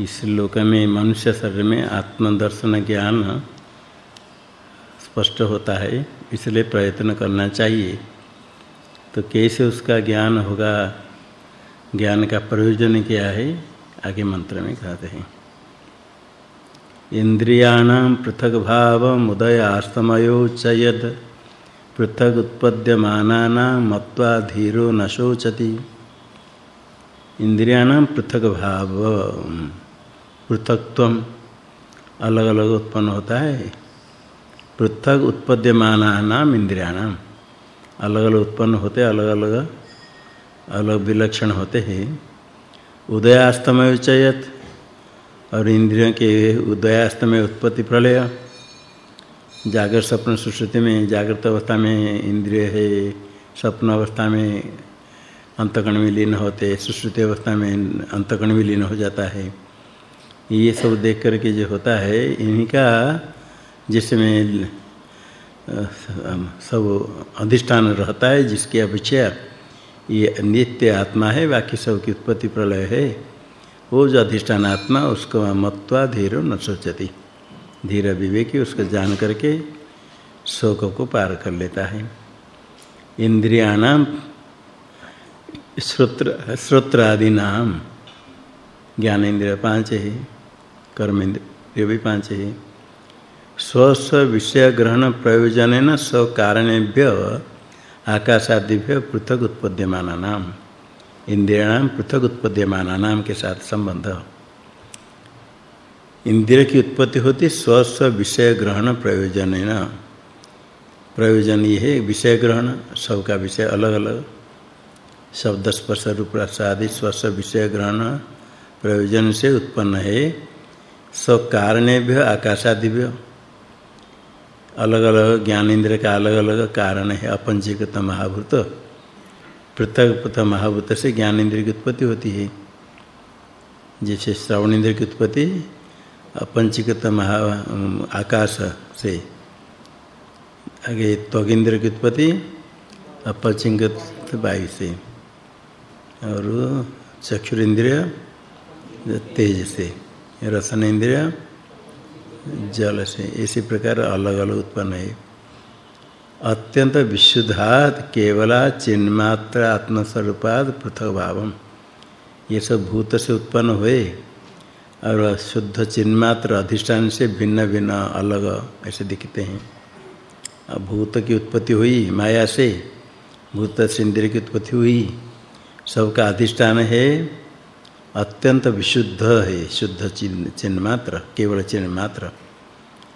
इस लोक में, मनुष्य शरीर में आत्मदर्शन ज्ञान स्पष्ट होता है, इसलिए प्रयत्न करना चाहिए। तो कैसे उसका ज्ञान होगा? ज्ञान का प्रयोजन क्या है? आगे मंत्र में कहते हैं। इंद्रियाणाम पृथक भाव मुदय आस्तमयो च यद पृथक उत्पद्यमाना मत्वा धीरो न शोचति इंद्रियाणाम पृथक भाव पृथकत्व अलग अलग उत्पन्न होता है। पृथक उत्पद्यमाना नाम इंद्रियाणाम। अलग अलग उत्पन्न होते अलग अलग अलग विलक्षण होते हैं। उदयास्तमय चयत और इंद्रियों के उदयास्तमय उत्पत्ति प्रलय। जागृत स्वप्न सुश्रुति में, जागृत अवस्था में इंद्रिय है। स्वप्न अवस्था में अंतकण में लीन होते, सुश्रुति अवस्था में अंतकण में लीन हो जाता है। ये सब देख करके जो होता है, इन्हीं का जिसमें सब अधिष्ठान रहता है, जिसकी अपेक्षा ये नित्य आत्मा है, बाकी सब की उत्पत्ति प्रलय है, वो जो अधिष्ठान आत्मा, उसको मत्वा धीर न सोचती। धीर विवेकी उसको जान करके शोक को पार कर लेता है। इंद्रियाणाम, श्रोत्र आदि नाम ज्ञान इंद्रिय पाँच है। कर्म इंद्रिय भी पाँच है। स्व स्व विषय ग्रहण प्रयोजन स्व कारणेभ्य आकाशादिभ्य पृथक उत्पद्यमाना नाम इंद्रियाणाम पृथक उत्पद्यमाना नाम के साथ संबंध। इंद्रिय की उत्पत्ति होती स्व स्व विषय ग्रहण प्रयोजन प्रयोजन ये है विषय ग्रहण, सबका विषय अलग अलग शब्द स्पर्श रूप आदि स्व स्व विषय ग्रहण प्रयोजन से उत्पन्न है। स्व कारणेभ्य आकाशादिभ्य। अलग अलग ज्ञान इंद्र का अलग अलग कारण है अपंचीकृत महाभूत पृथक पृथक महाभूत से ज्ञान इंद्र की उत्पत्ति होती है। जैसे श्रवण इंद्र की उत्पत्ति अपंचीकृत महा, आकाश से। आगे त्वग इंद्र की उत्पत्ति अपंचीकृत वायु से। और चक्षुर इंद्रिय तेज से। रसन इंद्रिय जल से इसी प्रकार अलग अलग उत्पन्न है। अत्यंत विशुद्धात केवला चिन्मात्र आत्मस्वरूपाद पृथक भावम ये सब भूत से उत्पन्न हुए और शुद्ध चिन्मात्र अधिष्ठान से भिन्न भिन्न अलग ऐसे दिखते हैं। अब भूत की उत्पत्ति हुई माया से, भूत से इंद्रिय की उत्पत्ति हुई, सबका अधिष्ठान है अत्यंत विशुद्ध है, शुद्ध चिन्ह चिन्ह मात्र, केवल चिन्ह मात्र।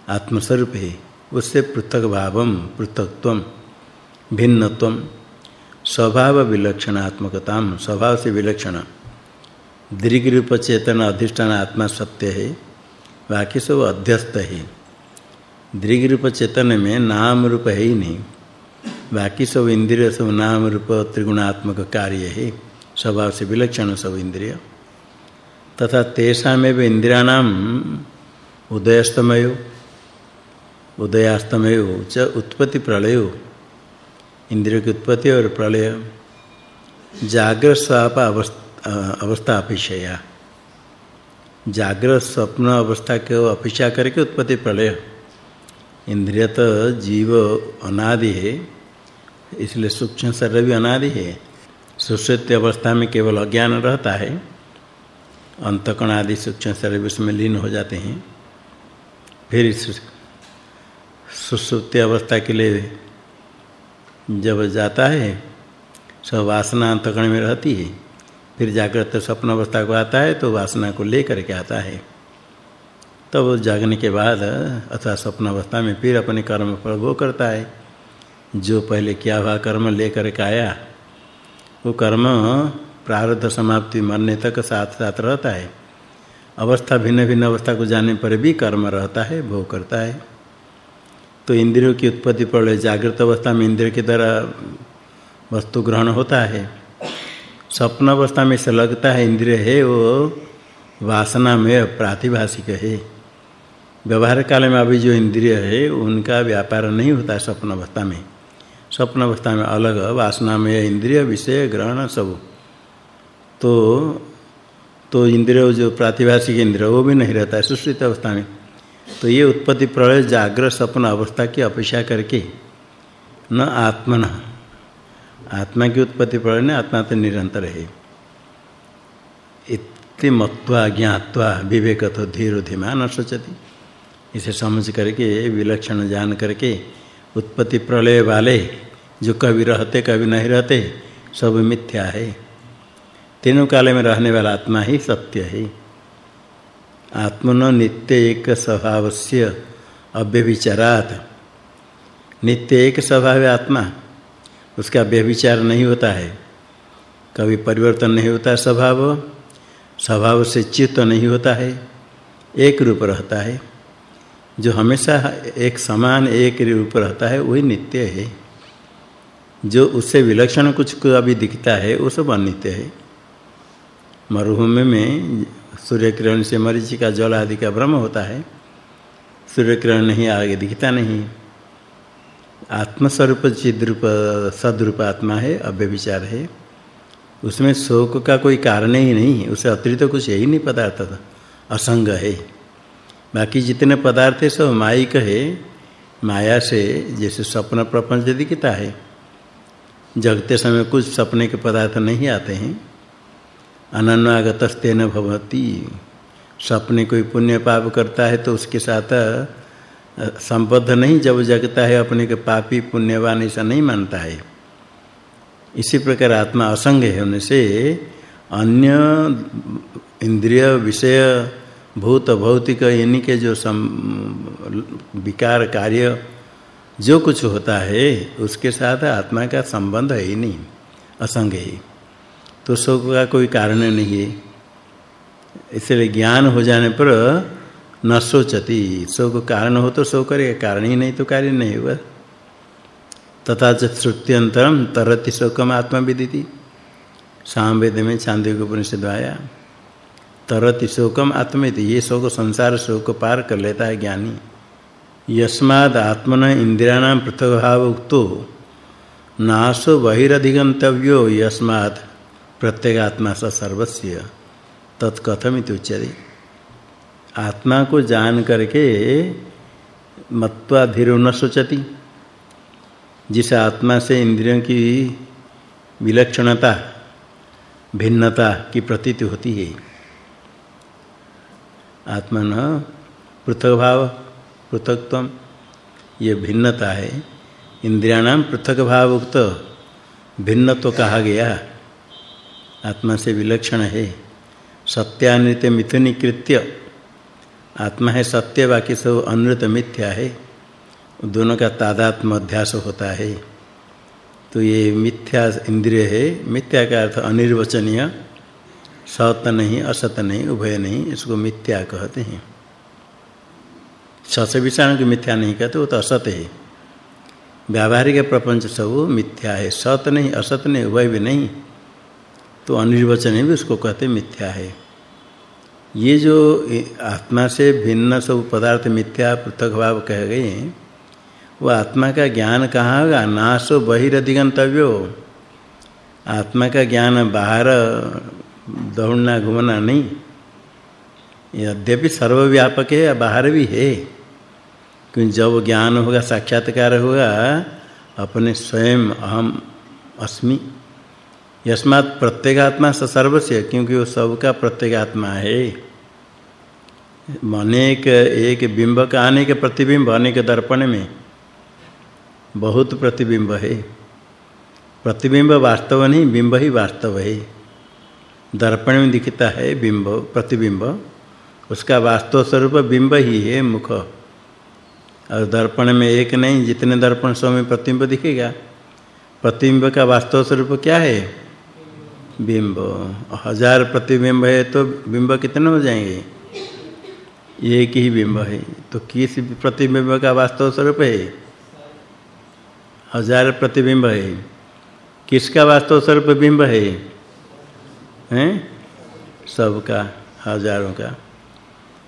आत्मस्वरूप है, उससे पृथक भावम, पृथकत्वम, भिन्नत्वम। स्वभाव विलक्षणात्मकता स्वभाव से विलक्षण। दीर्घ रूप चेतन अधिष्ठान आत्मा सत्य है, बाकी सब अध्यस्त है। दीर्घ रूप चेतन में नाम रूप है ही नहीं, बाकी सब इंद्रिय, सब नाम रूप त्रिगुणात्मक कार्य है। स्वभाव से विलक्षण सब इंद्रिय। तथा तेषामेव इंद्रियाणाम उदयस्तमयो, उदयास्तमयो च उत्पत्ति प्रलय इंद्रिय की उत्पत्ति और प्रलय जागृत स्वाप अवस्था अपेक्षा जागृत स्वप्न अवस्था के अपेक्षा करके उत्पत्ति प्रलय। इंद्रिय तो जीव अनादि है, इसलिए सूक्ष्म शरीर भी अनादि है। सुश्रुति अवस्था में केवल अज्ञान रहता है। अंतकण आदि सूक्ष्म शरीर उसमें लीन हो जाते हैं। फिर इस सुसुप्ति अवस्था के लिए जब जाता है सब वासना अंतकण में रहती है। फिर जागृत स्वप्न अवस्था को आता है तो वासना को लेकर के आता है। तब तो जागने के बाद अथवा स्वप्न अवस्था में फिर अपने कर्म पर वो करता है। जो पहले किया हुआ कर्म लेकर के आया, वो कर्म प्रारब्ध समाप्ति मरने तक साथ साथ रहता है। अवस्था भिन्न भिन्न अवस्था को जाने पर भी कर्म रहता है, भोग करता है। तो इंद्रियों की उत्पत्ति पर जागृत अवस्था में इंद्रिय के द्वारा वस्तु ग्रहण होता है। स्वप्न अवस्था में से लगता है इंद्रिय है, वो वासना में प्रातिभाषिक है। व्यवहार काल में अभी जो इंद्रिय है, उनका व्यापार नहीं होता स्वप्न अवस्था में। स्वप्न अवस्था में अलग, वासना में इंद्रिय, विषय, ग्रहण, सब। तो तो इंद्रिय जो प्रातिभाषिक इंद्रिय, वो भी नहीं रहता है, सुश्रित अवस्था में। तो ये उत्पत्ति प्रलय जागृत स्वप्न अवस्था की अपेक्षा करके, न आत्मन। आत्मा की उत्पत्ति प्रलय ने आत्मा तो निरंतर है। इति मत्वा ज्ञात्वा विवेक तो धीरो धीमान सोचती इसे समझ करके, विलक्षण जान करके, उत्पत्ति प्रलय वाले जो कभी रहते कभी नहीं रहते, सब मिथ्या है। तीनों काल में रहने वाला आत्मा ही सत्य है। आत्मनो नित्य एक स्वभावस्य अव्यभिचारात। नित्य एक स्वभाव है आत्मा। उसका व्यभिचार नहीं होता है। कभी परिवर्तन नहीं होता स्वभाव। स्वभाव से चित्त नहीं होता है। एक रूप रहता है। जो हमेशा एक समान एक रूप रहता है, वही नित्य है। जो उससे विलक्षण कुछ अभी दिखता है, वो सब अनित्य है। मरुभूमि में सूर्य किरण से मरीचि का जल आदि का भ्रम होता है। सूर्य किरण नहीं, आगे दिखता नहीं। आत्मस्वरूप, चिद्रूप, सद्रूप आत्मा है, अव्यभिचार है। उसमें शोक का कोई कारण ही नहीं है। उसे अतिरिक्त तो कुछ यही नहीं, पदार्थ असंग है। बाकी जितने पदार्थ है, सब माइक है। माया से जैसे स्वप्न प्रपंच दिखता है। जगते समय कुछ सपने के पदार्थ नहीं आते हैं। अनन्वागतस्तेन भवती। सपने कोई पुण्य पाप करता है तो उसके साथ संबद्ध नहीं जब जगता है अपने के पापी पुण्यवान ऐसा नहीं मानता है। इसी प्रकार आत्मा असंग है होने से अन्य इंद्रिय विषय भूत भौतिक यानी के जो सम, विकार कार्य जो कुछ होता है उसके साथ आत्मा का संबंध है ही नहीं असंग है। तो शोक का कोई कारण नहीं है। इसलिए ज्ञान हो जाने पर न सोचती। शोक कारण हो तो शोक करेगा कारण ही नहीं तो कार्य नहीं होगा तथा श्रुत्यंतरम तरति शोकम आत्मविदिति। सामवेद में चांदी को उपनिषद आया। तरति शोकम आत्मेति ये शोक संसार शोक पार कर लेता है ज्ञानी। यस्माद आत्मन इंद्रियाणाम पृथक भाव उक्तो नासो बहिरधिगंतव्यो यस्मात्। प्रत्येगात्मा स सर्वस्य तत्कथमित उच्यते। आत्मा को जान करके मत्वा धीरो न सोचती जिस आत्मा से इंद्रियों की विलक्षणता, भिन्नता की प्रतीति होती है। आत्मा न पृथक भाव पृथकत्व, ये भिन्नता है। इंद्रियाणाम पृथक भाव उक्त भिन्नत्व कहा गया। आत्मा से विलक्षण है। सत्यानृत मिथुनी कृत्य आत्मा है सत्य, बाकी सब अनृत मिथ्या है। दोनों का तादात्म अध्यास होता है। तो ये मिथ्या इंद्रिय है। मिथ्या का अर्थ अनिर्वचनीय। सत्य नहीं असत नहीं, उभय नहीं, इसको मिथ्या कहते हैं। सस विषाण की मिथ्या नहीं कहते, वो तो असत है। व्यावहारिक प्रपंच सब मिथ्या है। सत नहीं असत नहीं, उभय भी नहीं। तो अनिर्वचन भी उसको कहते मिथ्या है। ये जो आत्मा से भिन्न सब पदार्थ मिथ्या, पृथक भाव कह गए हैं, वो आत्मा का ज्ञान कहाँ होगा? नाशो बहिरधिगंतव्यो। आत्मा का ज्ञान बाहर, दौड़ना, घूमना नहीं। यद्यपि सर्वव्यापक है बाहर भी है। क्योंकि जब ज्ञान होगा, साक्षात्कार होगा, अपने स्वयं अहम अस्मि यस्मात् प्रत्येगात्मा स सर्वस्य, क्योंकि वो सबका प्रत्येगात्मा है। अनेक, एक बिंब का, अनेक प्रतिबिंब, अनेक दर्पण में बहुत प्रतिबिंब है। प्रतिबिंब वास्तव नहीं, बिंब ही वास्तव है। दर्पण में दिखता है बिंब, प्रतिबिंब। उसका वास्तव स्वरूप बिंब ही है, मुख। और दर्पण में एक नहीं, जितने दर्पण, सौ में प्रतिबिंब दिखेगा। प्रतिबिंब का वास्तव स्वरूप क्या है? बिंब। हज़ार प्रतिबिंब है तो बिंब कितने हो जाएँगे? एक ही बिंब है। तो किस प्रतिबिंब का वास्तव स्वरूप है? हज़ार प्रतिबिंब है। किसका वास्तव स्वरूप बिंब है? हैं? सबका, हज़ारों का।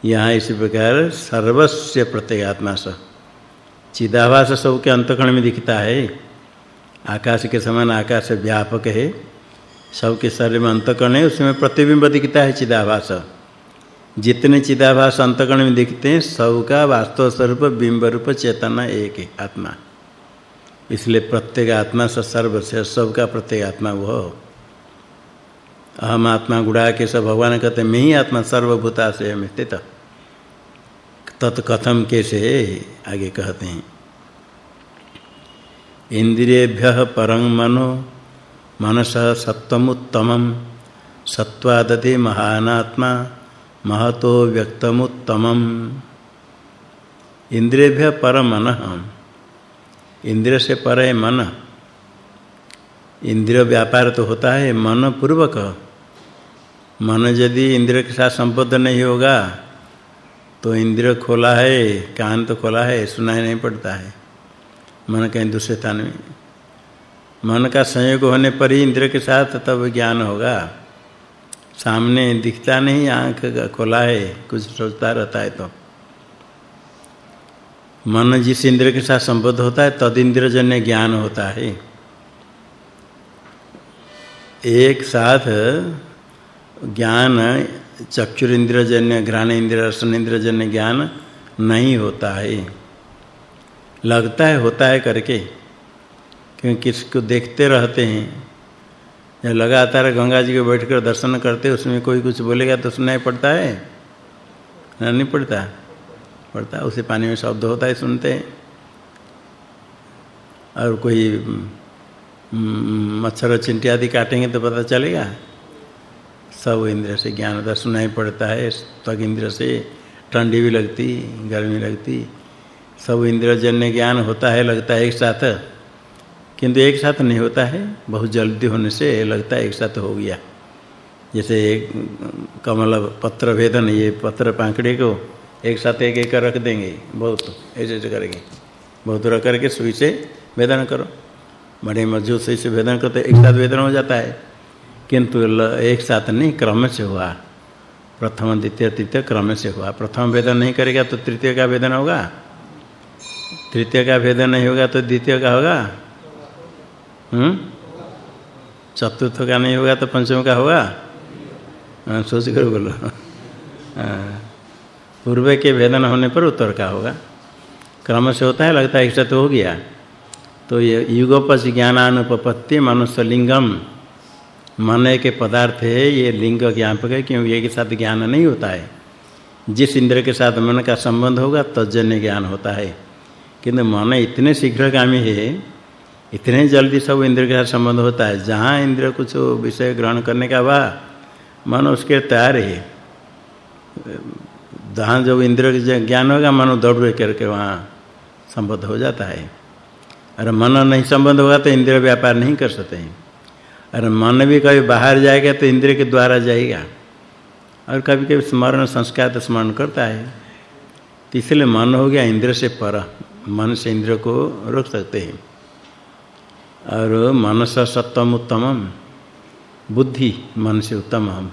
यहाँ इसी प्रकार सर्वस्य प्रत्यगात्मा स। चिदाभास सबके अंतकण में दिखता है। आकाश के समान आकाश व्यापक है। सबके शरीर में अंतकरण है उसमें प्रतिबिंब दिखता है चिदाभास। जितने चिदाभास अंतकरण में दिखते हैं, सबका वास्तव स्वरूप बिंब रूप चेतना एक है, आत्मा। इसलिए प्रत्येक आत्मा से सर्व से सबका प्रत्येक आत्मा वो। अहम आत्मा गुड़ा के सब भगवान कहते मैं ही आत्मा, सर्वभूता से हम स्थित। तत्कथम कैसे आगे कहते हैं। इंद्रियभ्य परं मनो मनस सत्वमुत्तमं सत्वादति महानात्मा, महतो व्यक्तमुत्तमम् इंद्रियभ्य पर मन। इंद्रिय से पर है मन। इंद्रिय व्यापार तो होता है मन पूर्वक मन यदि इंद्रिय के साथ संबद्ध नहीं होगा तो इंद्रिय खोला है, कान तो खोला है, सुनाई नहीं पड़ता है। मन कहीं दूसरे स्थान में मन का संयोग होने पर ही इंद्र के साथ तब ज्ञान होगा। सामने दिखता नहीं, आँख खोला है, कुछ सोचता रहता है तो। मन जिस इंद्र के साथ संबद्ध होता है, तद इंद्रजन्य ज्ञान होता है। एक साथ ज्ञान, चक्षुर इंद्रजन्य, घ्राण इंद्र, रसन इंद्रजन्य ज्ञान नहीं होता है। लगता है, होता है करके। क्योंकि किसको देखते रहते हैं। जब लगातार गंगा जी को बैठकर दर्शन करते, उसमें कोई कुछ बोलेगा तो सुनाई पड़ता है। ना नहीं पड़ता। पड़ता, उसे पानी में शब्द होता है, सुनते हैं। और कोई मच्छर और चिंटी आदि काटेंगे तो पता चलेगा। सब इंद्र से ज्ञान होता सुनाई पड़ता है। त्वग इंद्र से ठंडी भी लगती, गर्मी लगती। सब इंद्रजन्य ज्ञान होता है, लगता है एक साथ। किंतु एक साथ नहीं होता है, बहुत जल्दी होने से लगता है एक साथ हो गया। जैसे एक कमल पत्र भेदन, ये पत्र पांखड़े को एक साथ एक एक रख देंगे, बहुत ऐसे ऐसे करेंगे। बहुत रख करके सुई से वेदन करो। बड़े मज़बूत सुई से वेदन करते एक साथ वेदन हो जाता है। किंतु एक साथ नहीं, क्रम से हुआ। प्रथम, द्वितीय, तृतीय क्रम से हुआ। प्रथम वेदन नहीं करेगा तो तृतीय का वेदन होगा। तृतीय का वेदन नहीं होगा तो द्वितीय का होगा। हम्म? चतुर्थ का नहीं होगा तो पंचम का होगा? हाँ, सोच कर बोलो। हाँ, पूर्व के वेदन होने पर उत्तर का होगा। क्रम से होता है लगता है एक तो हो गया। तो ये युगोपच ज्ञानानुपपत्ति मनुष्य लिंगम मन के पदार्थ है ये लिंग ज्ञापक है क्योंकि ये के साथ ज्ञान नहीं होता है। जिस इंद्र के साथ मन का संबंध होगा तजन्य ज्ञान होता है। किंतु मन इतने शीघ्रगामी है इतने जल्दी सब इंद्र के साथ संबंध होता है। जहाँ इंद्र कुछ विषय ग्रहण करने का वा मन उसके तैयार है। जहाँ जब इंद्र का ज्ञान होगा, मन दौड़ करके वहाँ संबंध हो जाता है। अरे मन नहीं संबंध होगा तो इंद्र व्यापार नहीं कर सकते हैं। अरे मन भी कभी बाहर जाएगा तो इंद्र के द्वारा जाएगा। और कभी कभी स्मरण, संस्कार तो स्मरण करता है। तो इसलिए मन हो गया, इंद्र से पर। मन से इंद्र को रोक सकते हैं। और मनस सत्वम उत्तमम। बुद्धि मन से उत्तम हम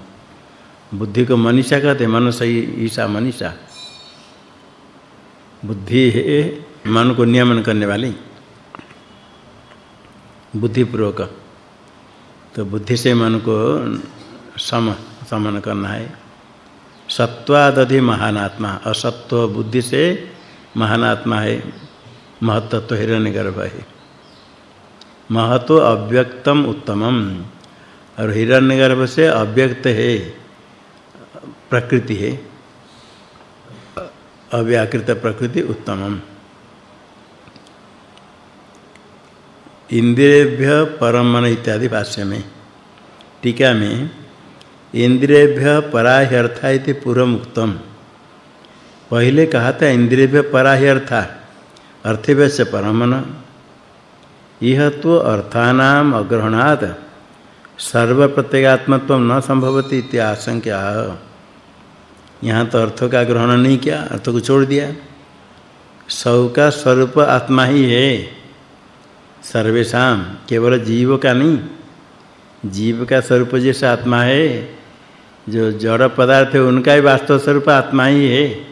बुद्धि को मनीषा कहते मन से ईशा मनीषा। बुद्धि है, मन को नियमन करने वाली। बुद्धिपूर्वक। तो बुद्धि से मन को सम, समन करना है। सत्वादधि महानात्मा। असत्व बुद्धि से महानात्मा है। महत्त्व हिरण्यगर्भ है। महतो अव्यक्तम उत्तमम। और हिरण्यगर्भ से अव्यक्त है, प्रकृति है। अव्याकृत प्रकृति उत्तमम। इंद्रियभ्य परम मन इत्यादि भाष्य में, टीका में, इंद्रियभ्य पराह्यर्था इति पूर्व उक्तम। पहले कहा था इंद्रियभ्य पराह्यर्था अर्थव्य से परमन यह तो अर्थानाम अग्रहणात्। सर्व प्रत्यगात्मत्व न संभवति आशंका यहाँ तो अर्थों का ग्रहण नहीं किया, अर्थ को छोड़ दिया। सब का स्वरूप आत्मा ही है। सर्वेशम केवल जीव का नहीं। जीव का स्वरूप जैसा आत्मा है, जो जड़ पदार्थ है, उनका ही वास्तव स्वरूप आत्मा ही है।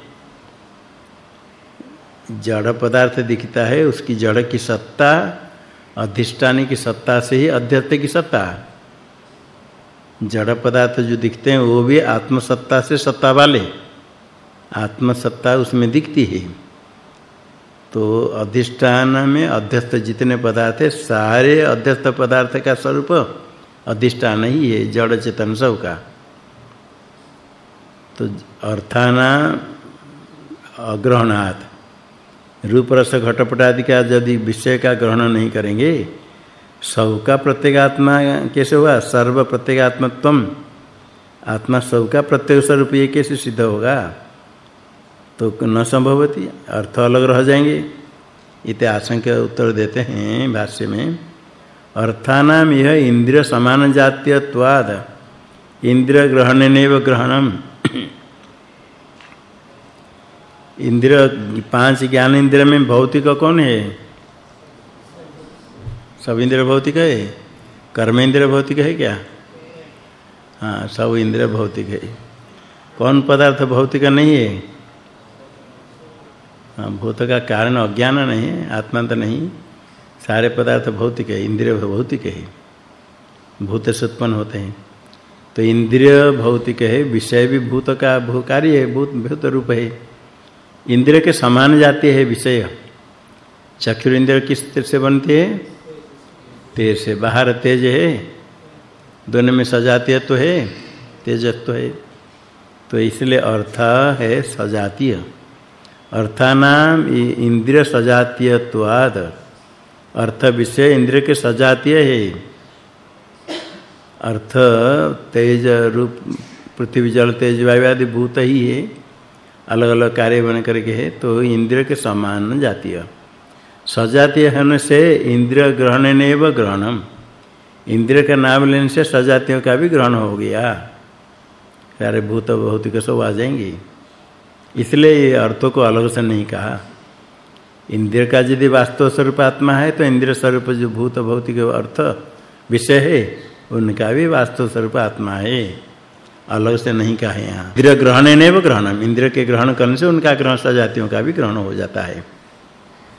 जड़ पदार्थ दिखता है, उसकी जड़ की सत्ता अधिष्ठान की सत्ता से ही अध्यत्त की सत्ता जड़ पदार्थ जो दिखते हैं, वो भी आत्मसत्ता से सत्ता वाले। आत्मसत्ता उसमें दिखती है। तो अधिष्ठान में अध्यस्त जितने पदार्थ है, सारे अध्यस्त पदार्थ का स्वरूप अधिष्ठान ही है, जड़ चेतन सब का तो अर्थाना अग्रहणात्। रूप रस घटपट आदि का यदि विषय का ग्रहण नहीं करेंगे सब का प्रत्येगात्मा कैसे हुआ सर्व प्रत्येगात्मत्वम। आत्मा सब का प्रत्येक स्वरूप ये कैसे सिद्ध होगा? तो न संभवती, अर्थ अलग रह जाएँगे। इति आशंका उत्तर देते हैं भाष्य में। अर्थानाम यह इंद्रिय समान जात्यत्वाद इंद्रिय ग्रहणनेव ग्रहणम। इंद्रिय, पाँच ज्ञान इंद्रिय में भौतिक कौन है? सब इंद्रिय भौतिक है? कर्म इंद्रिय भौतिक है क्या? हाँ सब इंद्रिय भौतिक है। कौन पदार्थ भौतिक नहीं है? हाँ भूत का कारण अज्ञान नहीं है आत्मा तो नहीं। सारे पदार्थ भौतिक है, इंद्रिय भौतिक है। भूत से उत्पन्न होते हैं। तो इंद्रिय भौतिक है, विषय भी भूत का भूकारी है, भूत भूत रूप है। इंद्रिय के समान जाती है विषय। चक्षु इंद्र किस तरह से बनती है? तेज से। बाहर तेज है। दोनों में सजातीय तो है। तेजत्व तो है। तो इसलिए अर्थ है सजातीय। अर्थानाम इंद्रिय सजातीयत्वाद। अर्थ विषय इंद्रिय के सजातीय है। अर्थ तेज रूप, पृथ्वी जल तेज वायु आदि भूत ही है। अलग अलग कार्य बन करके है तो इंद्रिय के समान जातीय सजातीय होने से इंद्रिय ग्रहण ने व ग्रहणम। इंद्रिय का नाम लेने से सजातीयों का भी ग्रहण हो गया। सारे भूत भौतिक सब आ जाएँगे। इसलिए ये अर्थों को अलग से नहीं कहा। इंद्रिय का यदि वास्तव स्वरूप आत्मा है तो इंद्रिय स्वरूप जो भूत भौतिक अर्थ विषय है, उनका भी वास्तव स्वरूप आत्मा है। अलग से नहीं कहा है यहाँ। इंद्रिय ग्रहण नहीं ग्रहण इंद्रिय के ग्रहण करने से उनका ग्रहण सजातियों का भी ग्रहण हो जाता है।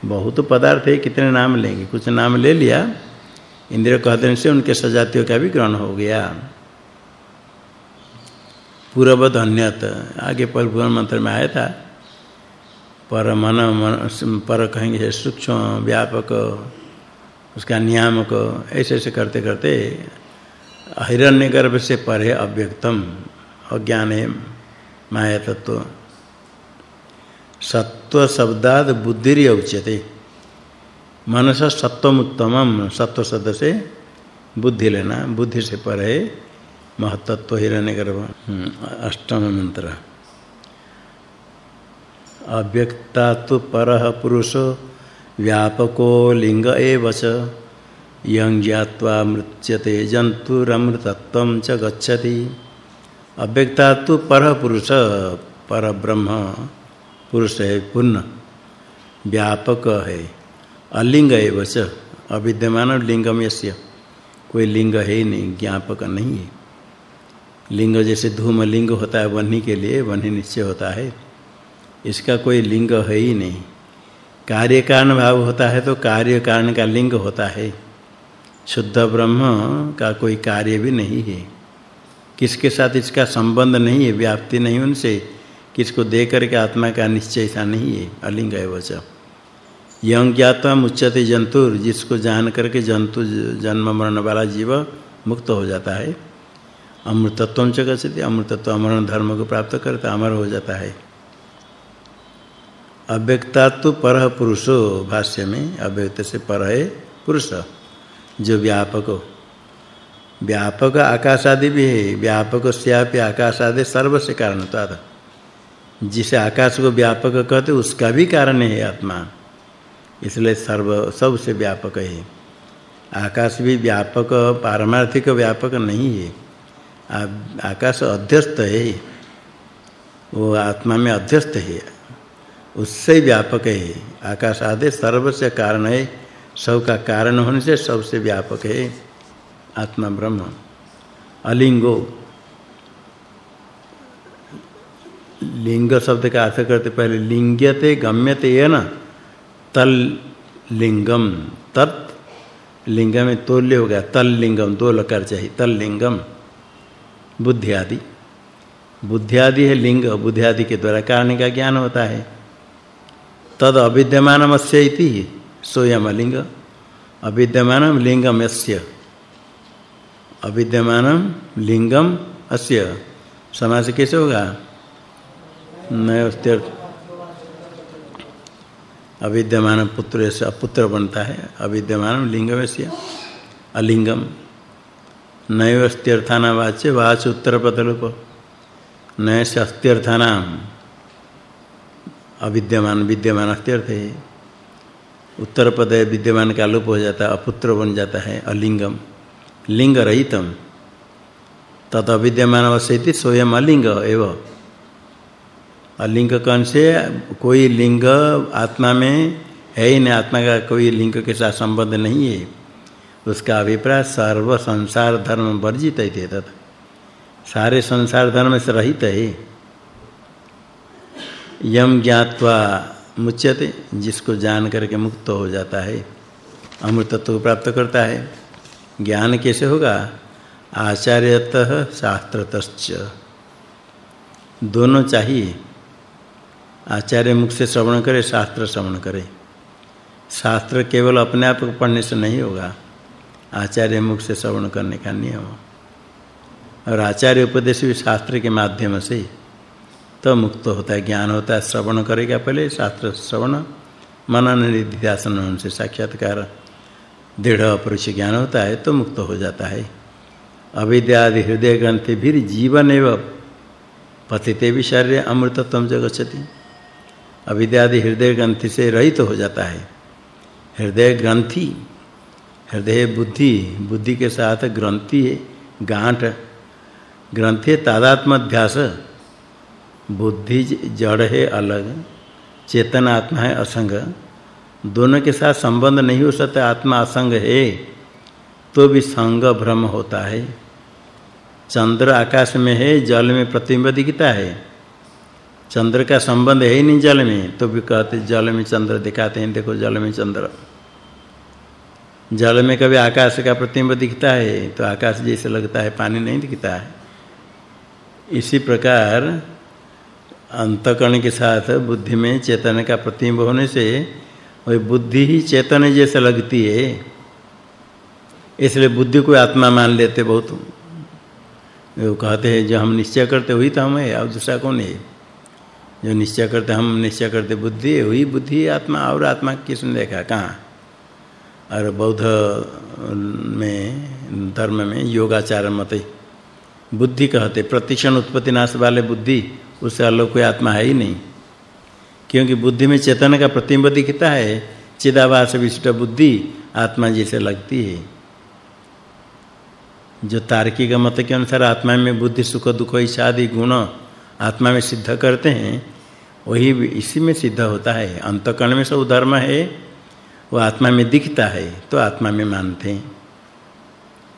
बहुत पदार्थ है कितने नाम लेंगे? कुछ नाम ले लिया इंद्रिय कह देने से उनके सजातियों का भी ग्रहण हो गया। पूर्ववत अन्यत आगे पर पूर्ण मंत्र में आया था पर मन, मन पर कहेंगे सूक्ष्म व्यापक उसका नियामक ऐसे ऐसे करते करते हिरण्यगर्भ से परे अव्यक्तम अज्ञान है माया तत्व सत्व शब्दाद बुद्धि उच्यते मनस सत्वम उत्तमम सत्व शब्द से बुद्धि लेना बुद्धि से परे महतत्व हिरण्यगर्भ। हम्म, अष्टम मंत्र अव्यक्ता तो परः पुरुषो व्यापको लिंग एव च। यं ज्ञात्वा मृत्यते जंतुरमृतत्वं च गच्छति। अव्यक्ता तो परः पुरुष पर ब्रह्म पुरुष है पूर्ण व्यापक है, अलिंग एव च अविद्यमान लिंगम यस्य। कोई लिंग है नहीं, ज्ञापक नहीं है। लिंग जैसे धूम लिंग होता है वन्नी के लिए वन्नी निश्चय होता है। इसका कोई लिंग है ही नहीं। कार्य कारण भाव होता है तो कार्य कारण का लिंग होता है। शुद्ध ब्रह्म का कोई कार्य भी नहीं है। किसके साथ इसका संबंध नहीं है, व्याप्ति नहीं उनसे, किसको दे करके आत्मा का निश्चय ऐसा नहीं है, अलिंग है वच यंग ज्ञातम उच्चते जंतु जिसको जान करके जंतु जन्म मरण वाला जीव मुक्त हो जाता है। अमृतत्व च गच्छति, अमृतत्व अमरण धर्म को प्राप्त करता, अमर हो जाता है। अव्यक्ता तो पर पुरुषो, भाष्य में, अव्यक्त से पर है पुरुष। जो व्यापक हो। व्यापक आकाश आदि भी है, व्यापक स्यापि आकाश आदि सर्व से कारणता जिसे आकाश को व्यापक कहते, उसका भी कारण है आत्मा। इसलिए सर्व सबसे व्यापक है। आकाश भी व्यापक, पारमार्थिक व्यापक नहीं है। आकाश अध्यस्त है। वो आत्मा में अध्यस्त है। उससे व्यापक है। आकाश आदि सर्व से कारण है। सब का कारण होने से सबसे व्यापक है आत्मा ब्रह्म। अलिंगो। लिंग शब्द का अर्थ करते पहले लिंग्यते गम्यते ये न? तल लिंगम तत् लिंग में तोल्य हो गया। तल लिंगम दो लकार चाहिए। तल लिंगम बुद्धि आदि बुद्धि आदि है लिंग। बुद्धि आदि के द्वारा कारण का ज्ञान होता है। तद अविद्यमानमस्य इति सोयम लिंग अविद्यमानम लिंगमस्य अविद्यमानम लिंगम अस्य? समाज कैसे होगा? नय अविद्यमान पुत्र से अपुत्र बनता है। अविद्यमान लिंगम से अलिंगम नैव अस्त्यर्थाना वाच्य वाच उत्तर पदलोप नय से अस्त्यर्थानाम अविद्यमान, विद्यमान अस्त्यर्थ। है उत्तर पद विद्यमान का लोप हो जाता है, अपुत्र बन जाता है, अलिंगम। लिंग रहितम। तद अविद्यमान अवश्य स्वयं अलिंग एवं। अलिंग कौन से? कोई लिंग आत्मा में है ही नहीं, आत्मा का कोई लिंग के साथ संबंध नहीं है। उसका अभिप्राय सर्व संसार धर्म वर्जित है तथा। सारे संसार धर्म से रहित है। यम ज्ञात्वा मुच्यते, जिसको जान करके मुक्त हो जाता है अमृतत्व प्राप्त करता है। ज्ञान कैसे होगा? आचार्यतः शास्त्रतश्च। दोनों चाहिए। आचार्य मुख से श्रवण करे, शास्त्र श्रवण करे। शास्त्र केवल अपने आप को पढ़ने से नहीं होगा। आचार्य मुख से श्रवण करने का नियम। और आचार्य उपदेश भी शास्त्र के माध्यम से। तो मुक्त होता है, ज्ञान होता है, श्रवण करेगा पहले, शास्त्र श्रवण। मनन निध्यासन उनसे साक्षात्कार, दृढ़ अपरिच ज्ञान होता है तो मुक्त हो जाता है। अविद्यादि हृदय ग्रंथि भी जीवन एवं पतिते भी शरीर अमृतत्व जगच्छति अविद्यादि हृदय ग्रंथि से रहित हो जाता है। हृदय ग्रंथि, हृदय बुद्धि बुद्धि के साथ ग्रंथि है गांठ, ग्रंथि तादात्म अध्यास बुद्धि जड़ है अलग, चेतन आत्मा है असंग। दोनों के साथ संबंध नहीं हो सकता, आत्मा असंग है तो भी संग भ्रम होता है। चंद्र आकाश में है, जल में प्रतिबिंब दिखता है। चंद्र का संबंध है ही नहीं जल में तो भी कहते जल में चंद्र दिखाते हैं। देखो जल में चंद्र। जल में कभी आकाश का प्रतिबिंब दिखता है तो आकाश जैसे लगता है, पानी नहीं दिखता है। इसी प्रकार अंतकरण के साथ बुद्धि में चेतन का प्रतिबिंब होने से वही बुद्धि ही चेतन जैसे लगती है। इसलिए बुद्धि को आत्मा मान लेते बहुत। वो कहते हैं, जो हम निश्चय करते हुई तो हम है, और दूसरा कौन है? जो निश्चय करते, हम निश्चय करते बुद्धि हुई बुद्धि आत्मा, और आत्मा किसने देखा? कहाँ? और बौद्ध में, धर्म में योगाचार मत। बुद्धि कहते, प्रतिक्षण उत्पत्ति नाश वाले बुद्धि। उससे अलग कोई आत्मा है ही नहीं। क्योंकि बुद्धि में चेतन का प्रतिबिंब दिखता है, चिदाभास विशिष्ट बुद्धि आत्मा जैसे लगती है। जो तार्किक मत के अनुसार आत्मा में बुद्धि, सुख, दुख इच्छा आदि गुण आत्मा में सिद्ध करते हैं, वही इसी में सिद्ध होता है। अंतकरण में सब धर्म है, वो आत्मा में दिखता है तो आत्मा में मानते हैं।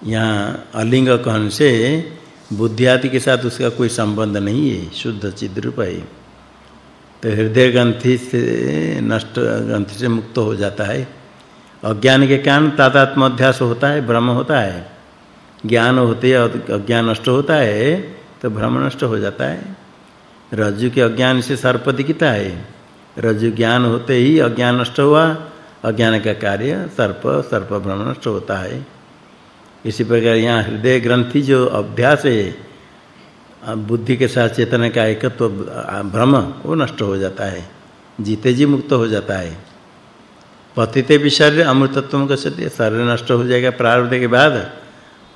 यहाँ अलिंग कहन से बुद्धि आदि के साथ उसका कोई संबंध नहीं है, शुद्ध चिद्रूप है तो हृदय ग्रंथि से नष्ट ग्रंथि से मुक्त हो जाता है। अज्ञान के कारण तादात्म अध्यास होता है, भ्रम होता है। ज्ञान होते अज्ञान नष्ट होता है तो भ्रम नष्ट हो जाता है। रज्जु के अज्ञान से सर्प दिखता है। रज्जु ज्ञान होते ही अज्ञान नष्ट हुआ। अज्ञान का कार्य सर्प सर्प भ्रम नष्ट होता है। इसी प्रकार यहाँ हृदय ग्रंथि जो अभ्यास है बुद्धि के साथ चेतन का एकत्व भ्रम, वो नष्ट हो जाता है जीते जी मुक्त हो जाता है। पतिते भी शरीर अमृतत्व का सत्य, शरीर नष्ट हो जाएगा प्रारब्ध के बाद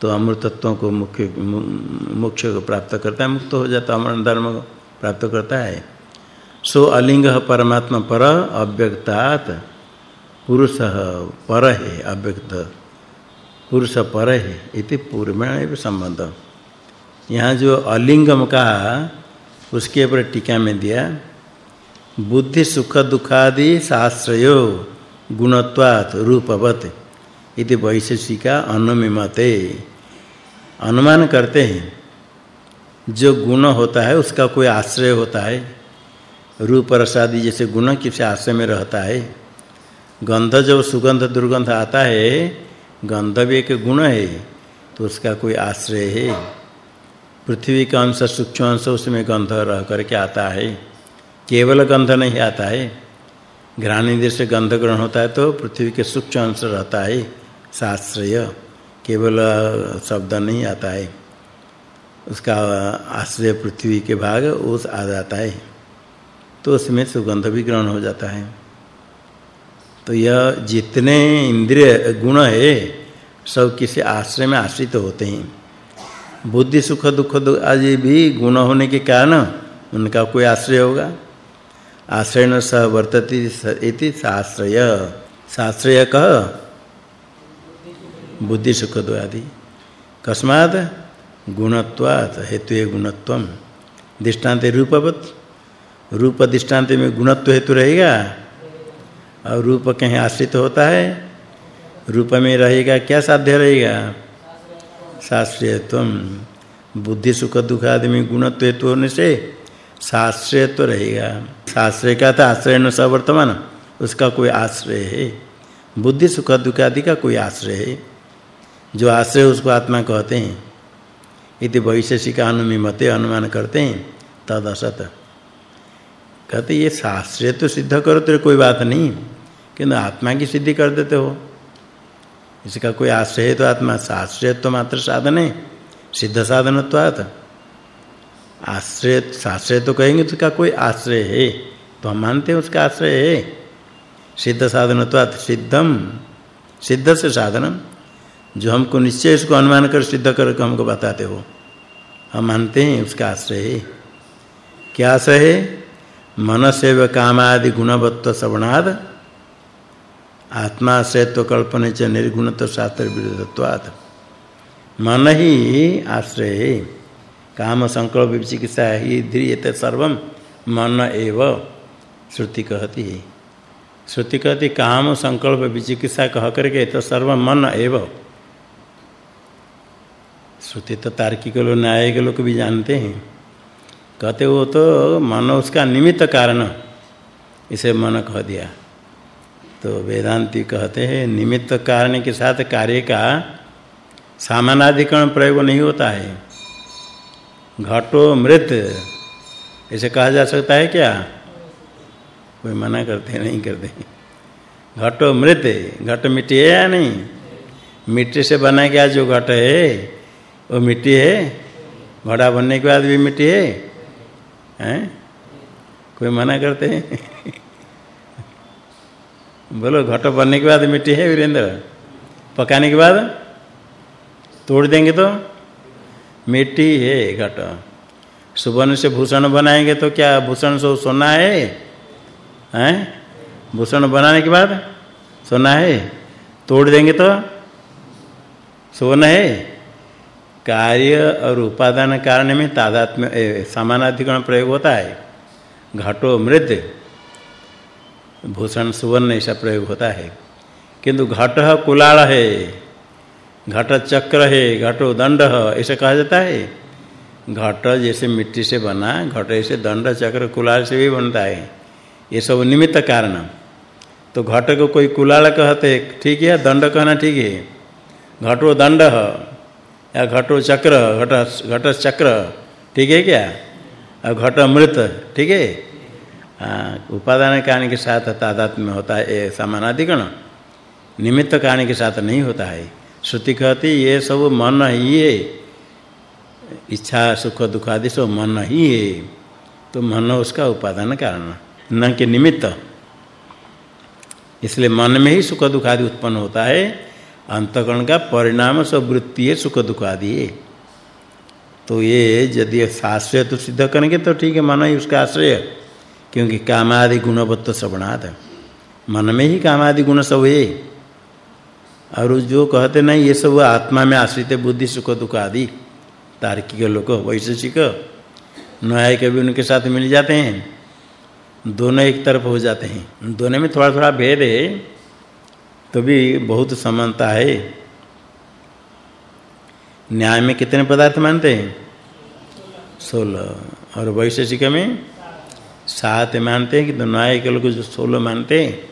तो अमृतत्व को मुख्य मोक्ष को प्राप्त करता है, मुक्त हो जाता है अमर धर्म को प्राप्त करता है। सो अलिंग परमात्मा पर अव्यक्तात्, पुरुष पर है अव्यक्त। पुरुष पर है, इति पूर्वमेण संबंध। यहाँ जो अलिंगम का, उसके ऊपर टीका में दिया, बुद्धि, सुख, दुखादि, शास्त्रयो, गुणत्वात्, रूपवत, इति वैशेषिका अनुमिमते। अनुमान करते हैं, जो गुण होता है, उसका कोई आश्रय होता है। रूप रसादि जैसे गुण किसी आश्रय में रहता है। गंध जब सुगंध, दुर्गंध आता है गंध भी एक गुण है तो उसका कोई आश्रय है। पृथ्वी का अंश, सूक्ष्म अंश, उसमें गंध रह करके आता है। केवल गंध नहीं आता है। घ्राणेन्द्र से गंध ग्रहण होता है तो पृथ्वी के सूक्ष्म अंश रहता है। शास्त्रीय, केवल शब्द नहीं आता है। उसका आश्रय पृथ्वी के भाग उस आ जाता है। तो उसमें सुगंध भी ग्रहण हो जाता है। तो यह जितने इंद्रिय गुण है, सब किसी आश्रय में आश्रित होते हैं। बुद्धि, सुख, दुख आदि भी गुण होने के कारण उनका कोई आश्रय होगा। आश्रय न सह वर्तति इति शास्त्रय। कह बुद्धि, सुख आदि। कस्मात् गुणत्वात् हेतु गुणत्वम। दृष्टांत रूपवत। रूप दृष्टांत में गुणत्व हेतु रहेगा। और रूप कहीं आश्रित होता है, रूप में रहेगा, क्या साध्य रहेगा? शास्त्रीयत्वम बुद्धि, सुख, दुख, आदि में गुणत्व होने से शास्त्रीयत्व रहेगा। शास्त्रीय का था, आश्रय न सवर्तमान उसका कोई आश्रय है। बुद्धि, सुख, दुख आदि का कोई आश्रय है। जो आश्रय उसको आत्मा कहते हैं। इति वैशेषिक अनुमिमते अनुमान करते हैं। तद असत कहते, ये शास्त्रीय तो सिद्ध करो, तेरे कोई बात नहीं। किंतु आत्मा की सिद्धि कर देते हो। इसका कोई आश्रय है तो आत्मा, शास्त्रीय तो मात्र साधन है, सिद्ध साधनत्वात् आश्रय, शास्त्रीय तो कहेंगे तो का कोई आश्रय है तो हम मानते हैं उसका आश्रय है। सिद्ध साधनत्वात् सिद्धम, सिद्ध से साधनम। जो हमको निश्चय इसको अनुमान कर सिद्ध करके हमको बताते हो। हम मानते हैं उसका आश्रय है। क्या आश्रय है? मन सेव कामादि गुणवत्व श्रवणाद आत्मा तो कल्पने च निर्गुणत्व शास्त्र विरुद्धत्वात् मन ही आश्रय, काम संकल्प विचिकित्सा ही ध्रियते सर्वम मन एव श्रुति कहती। है श्रुति कहती, काम संकल्प विचिकित्सा कह करके तो सर्व मन एव। श्रुति तो तार्किक लोग न्यायिक लोग भी जानते हैं। कहते वो तो मन उसका निमित्त कारण इसे मन कह दिया। तो वेदांती कहते हैं, निमित्त कारण के साथ कार्य का सामानाधिकरण प्रयोग नहीं होता है। घटो मृत ऐसे कहा जा सकता है क्या? कोई मना करते, नहीं करते। घटो मृत, घट मिट्टी है या नहीं? मिट्टी से बना गया जो घट है, वो मिट्टी है? घड़ा बनने के बाद भी मिट्टी है? हैं? कोई मना करते हैं? बोलो, घट बनने के बाद मिट्टी है वीरेंद्र? पकाने के बाद? तोड़ देंगे तो? मिट्टी है घट। सुवर्ण से भूषण बनाएँगे तो क्या भूषण से सोना है? हैं? भूषण बनाने के बाद? सोना है? तोड़ देंगे तो? सोना है? कार्य और उपादान कारण में तादात्म्य समानाधिकरण प्रयोग होता है। घटो मृद, भूषण सुवर्ण ऐसा प्रयोग होता है। किंतु घट कुलाल है, घट चक्र है, घटो दंड ऐसा कहा जाता है। घट जैसे मिट्टी से बना, घट ऐसे दंड, चक्र, कुलाल से भी बनता है। ये सब निमित्त कारण। तो घट को कोई कुलाल कहते ठीक है, दंड कहना ठीक है। घटो दंड या घटो चक्र, घट घट चक्र, ठीक है क्या? और घट अमृत ठीक है? उपादान कारण के साथ तादात्म्य होता है समानाधिकरण। निमित्त कारण के साथ नहीं होता है। श्रुति कहती, ये सब मन ही है। इच्छा, सुख, दुख आदि सब मन ही है। तो मन उसका उपादान कारण न के निमित्त। इसलिए मन में ही सुख, दुख आदि उत्पन्न होता है। अंतकरण का परिणाम सब वृत्ति है, सुख दुख आदि है। तो ये यदि आश्रय तो सिद्ध करेंगे तो ठीक है, मन ही उसका आश्रय क्योंकि कामादि गुणवत्त श्रवणात् मन में ही कामादि गुण सब है। और जो कहते नहीं, ये सब आत्मा में आश्रित बुद्धि, सुख, दुख आदि। तार्किक लोग, वैशेषिक न्यायिक भी उनके साथ मिल जाते हैं। दोनों एक तरफ़ हो जाते हैं। दोनों में थोड़ा थोड़ा भेद है। तो भी बहुत समानता है। न्याय में कितने पदार्थ मानते हैं? सोलह। और वैशेषिक में सात मानते हैं कि तो न्याय के लोग जो सोलह मानते हैं,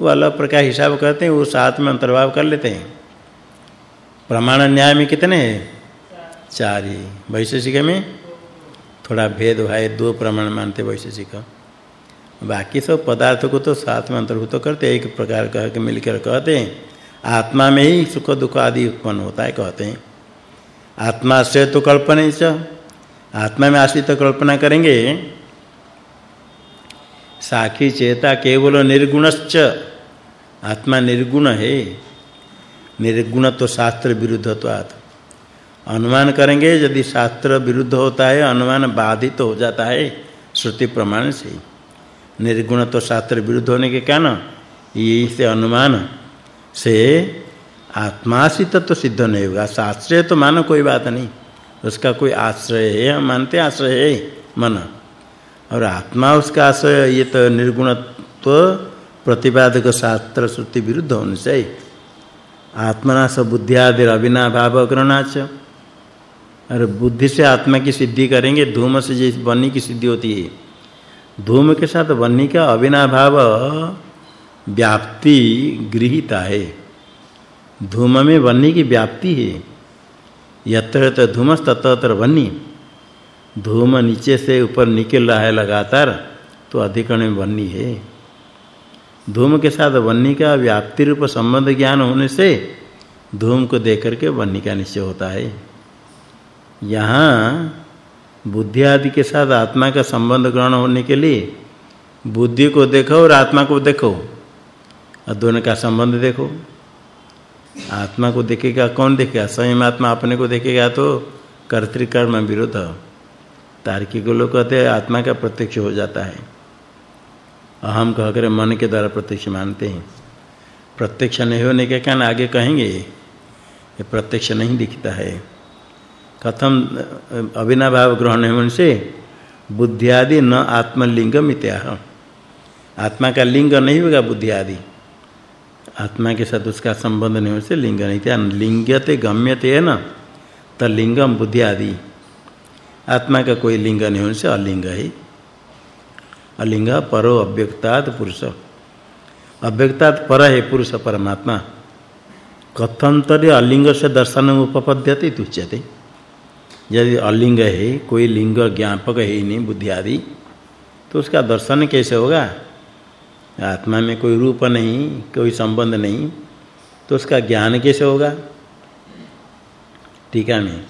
वो अलग प्रकार हिसाब करते हैं, वो सात में अंतर्भाव कर लेते हैं। प्रमाण न्याय में कितने हैं? चार ही। वैशेषिक में थोड़ा भेद है, दो प्रमाण मानते वैशेषिक। बाकी सब पदार्थ को तो साथ में अंतर्भूत करते एक प्रकार कह के मिलकर कहते हैं। आत्मा में ही सुख दुख आदि उत्पन्न होता है कहते हैं। आत्मा से तो कल्पना से आत्मा में आश्रित तो कल्पना करेंगे। साखी चेता केवल निर्गुणश्च। आत्मा निर्गुण है। निर्गुण तो शास्त्र विरुद्धत्वात् अनुमान करेंगे, यदि शास्त्र विरुद्ध होता है, अनुमान बाधित तो हो जाता है, श्रुति प्रमाण से। निर्गुण तो शास्त्र विरुद्ध होने के कारण ये से अनुमान से आत्माश्रित तो सिद्ध नहीं होगा। शास्त्रीय तो मानो कोई बात नहीं। उसका कोई आश्रय है, हम मानते आश्रय है मन। और आत्मा उसका आश्रय, ये तो निर्गुण तो प्रतिपादक शास्त्र श्रुति विरुद्ध होने से आत्मना स आदि अविना भाव ग्रहणाच और बुद्धि से आत्मा की सिद्धि करेंगे, धूम से जैसे बनी की सिद्धि होती है। धूम के साथ बन्नी का अविनाभाव व्याप्ति गृहीता है। धूम में बन्नी की व्याप्ति है। यत्र यत्र धूमस तत्र बन्नी। धूम नीचे से ऊपर निकल रहा है लगातार तो अधिकरण में बन्नी है। धूम के साथ बन्नी का व्याप्ति रूप संबंध ज्ञान होने से धूम को देख करके बन्नी का निश्चय होता है। यहाँ बुद्धि आदि के साथ आत्मा का संबंध ग्रहण होने के लिए बुद्धि को देखो और आत्मा को देखो। और दोनों का संबंध देखो। आत्मा को देखेगा, कौन देखेगा? स्वयं आत्मा अपने को देखेगा तो कर्तृकर्म विरोध तार्किक लोग कहते हैं, आत्मा का प्रत्यक्ष हो जाता है। अहम कहकर मन के द्वारा प्रत्यक्ष मानते हैं। प्रत्यक्ष नहीं होने के कारण आगे कहेंगे, ये प्रत्यक्ष नहीं दिखता है। कथम अविनाभाव ग्रहण होने से बुद्धि आदि न आत्मलिंगम इत्याह। आत्मा का लिंग नहीं होगा बुद्धि आदि आत्मा के साथ उसका संबंध नहीं होने से लिंग नहीं। था लिंगते गम्यते है ना तो लिंगम बुद्धि आदि आत्मा का कोई लिंग नहीं होने से अलिंग है। अलिंग परो अव्यक्तात् पुरुष। अव्यक्तात् पर है पुरुष परमात्मा। कथम तरी अलिंग से दर्शन उपपद्यते तुच्यते यदि अलिंग है, कोई लिंग ज्ञापक है ही नहीं, बुद्धि आदि तो उसका दर्शन कैसे होगा? आत्मा में कोई रूप नहीं, कोई संबंध नहीं तो उसका ज्ञान कैसे होगा? टीका में।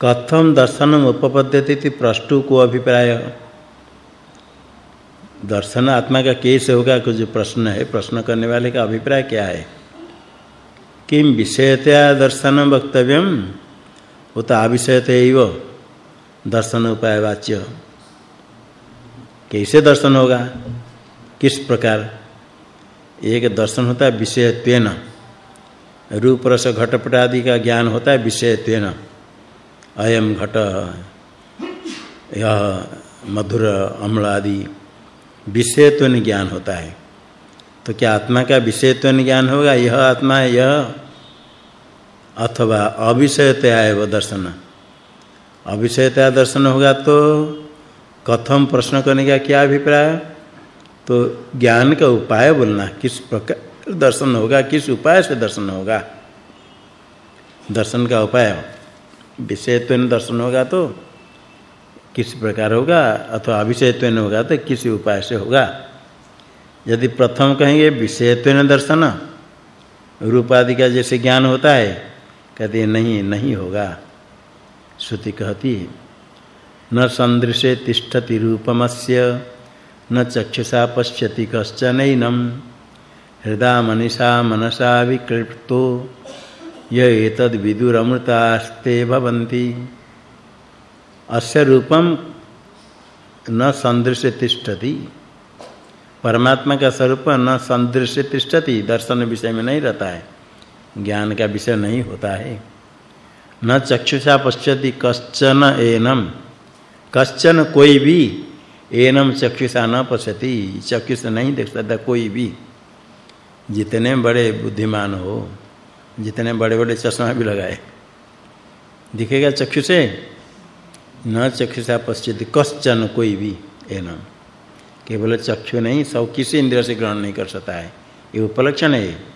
कथम दर्शनम उपपद्यते प्रष्टु को अभिप्राय। दर्शन आत्मा का कैसे होगा? कुछ प्रश्न है, प्रश्न करने वाले का अभिप्राय क्या है? किम विषयतया दर्शन वक्तव्यम? उत आविषयतैव दर्शन उपाय वाच्य कैसे दर्शन होगा? किस प्रकार? एक दर्शन होता है विषयत्वेन। रूप रस घटपट आदि का ज्ञान होता है विषयत्वेन। अयम घट यह मधुर अम्ल आदि विषयत्वेन ज्ञान होता है। तो क्या आत्मा का विषयत्वेन ज्ञान होगा? यह आत्मा है, यह अथवा अविषयतया एव दर्शन। अविषयतया दर्शन होगा तो कथम प्रश्न करने का क्या अभिप्राय? तो ज्ञान का उपाय बोलना, किस प्रकार दर्शन होगा, किस उपाय से दर्शन होगा? दर्शन का उपाय विषयत्व दर्शन होगा तो किस प्रकार होगा? अथवा अविषयत्व होगा तो किस उपाय से होगा? यदि प्रथम कहेंगे विषयत्व दर्शन रूप आदि का जैसे ज्ञान होता है कहते नहीं नहीं होगा। श्रुति कहती न संदृशे तिष्ठति रूपमस्य, न चक्षुषा पश्यति कश्चनैनम। हृदा मनीषा मनसा विक्लिप्तो, य एतद् विदुरमृतास्ते भवन्ति। अस्य रूपम न सदृश तिष्ठति। परमात्मा का स्वरूप न सदृश तिष्ठति, दर्शन विषय में नहीं रहता है। ज्ञान का विषय नहीं होता है। न चक्षुषा पश्यति, कश्चन एनम। कश्चन कोई भी एनम चक्षुषा न पश्यति। चक्षुष नहीं देख सकता कोई भी। जितने बड़े बुद्धिमान हो, जितने बड़े-बड़े चश्मा भी लगाए। दिखेगा चक्षु से न चक्षुषा पश्यति, कश्चन कोई भी एनम। केवल चक्षु नहीं, सब किसी इंद्रिय से ग्रहण नहीं कर सकता है। ये उपलक्षण है।